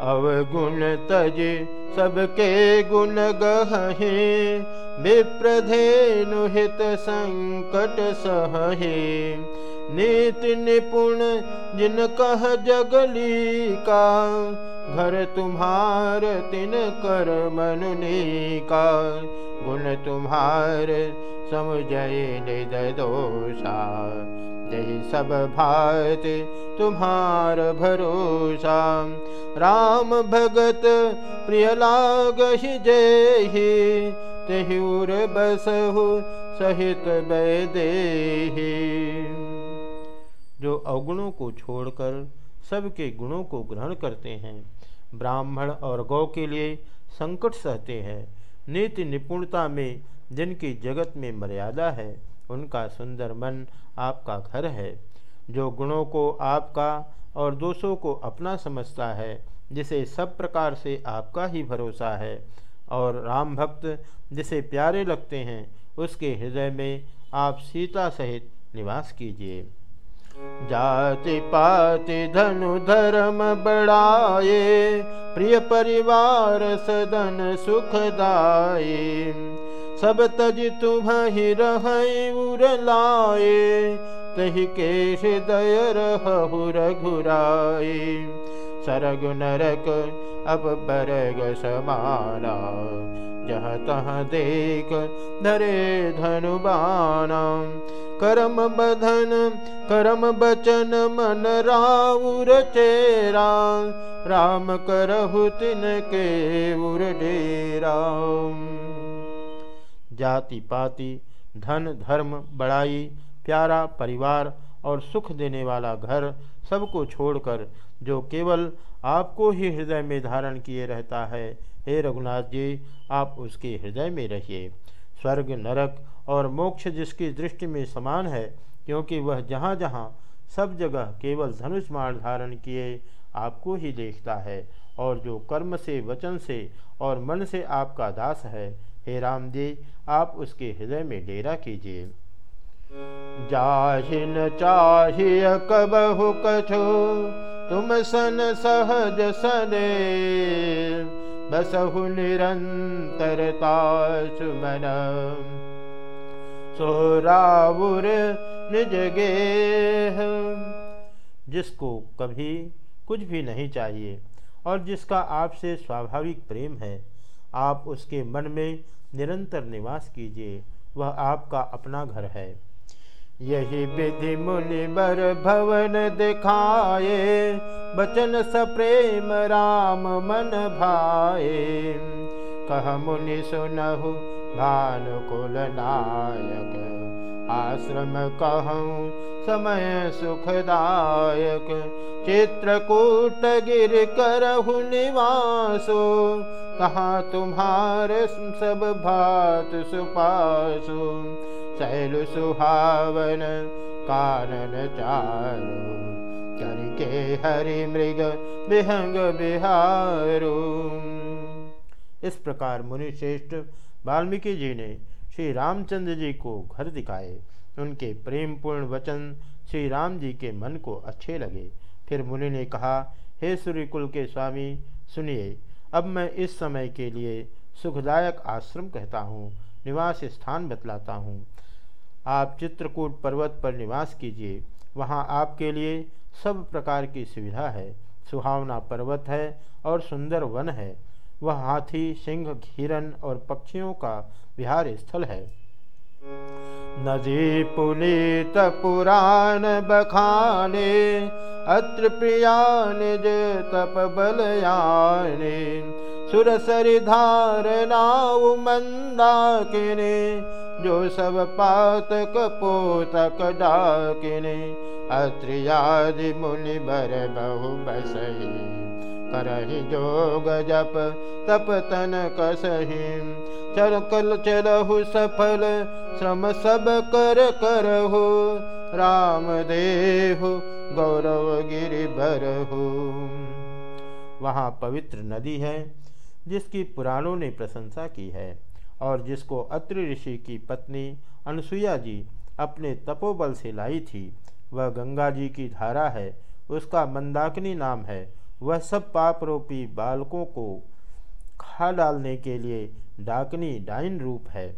अवगुण तज सबके गुण गहे विप्रधेनु हित संकट सहहे। नीति निपुण जिन कह जगली का घर तुम्हार तिन कर मनुनी का गुण तुम्हार समझय निदोषा यही सब भात तुम्हार भरोसा। राम भगत प्रिय लाग जय तहूर बसहु सहित वैदेही। जो अवगुणों को छोड़कर सबके गुणों को ग्रहण करते हैं, ब्राह्मण और गौ के लिए संकट सहते हैं। नीति निपुणता में जिनकी जगत में मर्यादा है उनका सुंदर मन आपका घर है, जो गुणों को आपका और दोषों को अपना समझता है, जिसे सब प्रकार से आपका ही भरोसा है। और राम भक्त जिसे प्यारे लगते हैं, उसके हृदय में आप सीता सहित निवास कीजिए। जाति पाति धनु धर्म बढ़ाए, प्रिय परिवार सदन सुखदाये सब तज तुम ही रह उर लाए, तही के हृदय रहुर घुराए सरग नरक अब बरग समाना, जह तह देख धरे धनुबाना। करम बधन, करम बचन मन राउर चेरा, राम करहु तिन के उर डेरा। जाति पाति, धन, धर्म, बड़ाई, प्यारा परिवार और सुख देने वाला घर सबको छोड़कर, जो केवल आपको ही हृदय में धारण किए रहता है, हे रघुनाथ जी, आप उसके हृदय में रहिए। स्वर्ग, नरक और मोक्ष जिसकी दृष्टि में समान है, क्योंकि वह जहाँ जहाँ सब जगह केवल धनुष मार धारण किए, आपको ही देखता है, और जो कर्म से, वचन से और मन से आपका दास है हे राम जी आप उसके हृदय में डेरा कीजिए। जाहिन चाहिए कबहु कछो, तुम सन सहज सने। बसहु निरंतरता सुमन सोरावुर निज जिसको कभी कुछ भी नहीं चाहिए और जिसका आपसे स्वाभाविक प्रेम है आप उसके मन में निरंतर निवास कीजिए, वह आपका अपना घर है। यही विधि मुनि बर भवन दिखाए, बचन सप्रेम राम मन भाए। कह मुनि सुनहु भानुकुल नायक, आश्रम कहूँ समय सुखदायक। चित्रकूट गिर करहु निवासो कहाँ तुम्हारे सब भात सुपासो, शैल सुहावन कानन चारो। करके हरि मृग विहंग बिहारो इस प्रकार मुनि श्रेष्ठ वाल्मीकि जी ने श्री रामचंद्र जी को घर दिखाए। उनके प्रेमपूर्ण वचन श्री राम जी के मन को अच्छे लगे। फिर मुनि ने कहा, हे सूर्यकुल के स्वामी, सुनिए अब मैं इस समय के लिए सुखदायक आश्रम कहता हूँ, निवास स्थान बतलाता हूँ। आप चित्रकूट पर्वत पर निवास कीजिए। वहाँ आपके लिए सब प्रकार की सुविधा है। सुहावना पर्वत है और सुंदर वन है। वह हाथी, सिंह घिरन और पक्षियों का विहार स्थल है। नदी पुनीत पुराण बखाने अत्र प्रिया निज तप बलयाने सुरसरि जो सब पातक पोतक डाकिने अत्रियादि मुनि बर बहु बसही करहि जोग जप, तप तन कसही। चरकल चलहु सफल, श्रम सब कर करहु। राम देहु, गौरव गिरि बरहु। वहाँ पवित्र नदी है, जिसकी पुराणों ने प्रशंसा की है, और जिसको अत्रि ऋषि की पत्नी अनसुईया जी अपने तपोबल से लाई थी, वह गंगा जी की धारा है, उसका मंदाकिनी नाम है वह सब पाप रूपी बालकों को खा डालने के लिए डाकनी डाइन रूप है।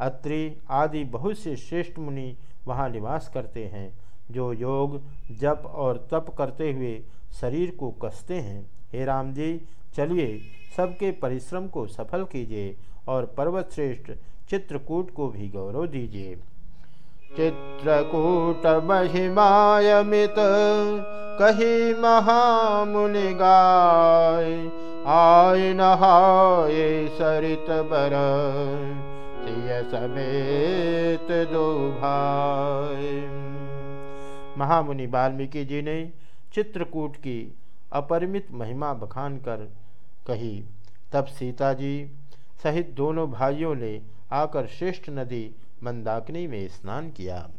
अत्रि आदि बहुत से श्रेष्ठ मुनि वहाँ निवास करते हैं, जो योग, जप और तप करते हुए शरीर को कसते हैं। हे राम जी चलिए सबके परिश्रम को सफल कीजिए और पर्वत श्रेष्ठ चित्रकूट को भी गौरव दीजिए। चित्रकूट महिमायमित कही महामुनि गाय आय नहाय सरित बर समेत दो भाई महामुनि वाल्मीकि जी ने चित्रकूट की अपरिमित महिमा बखान कर कही, तब सीता जी सहित दोनों भाइयों ने आकर श्रेष्ठ नदी मंदाकिनी में स्नान किया।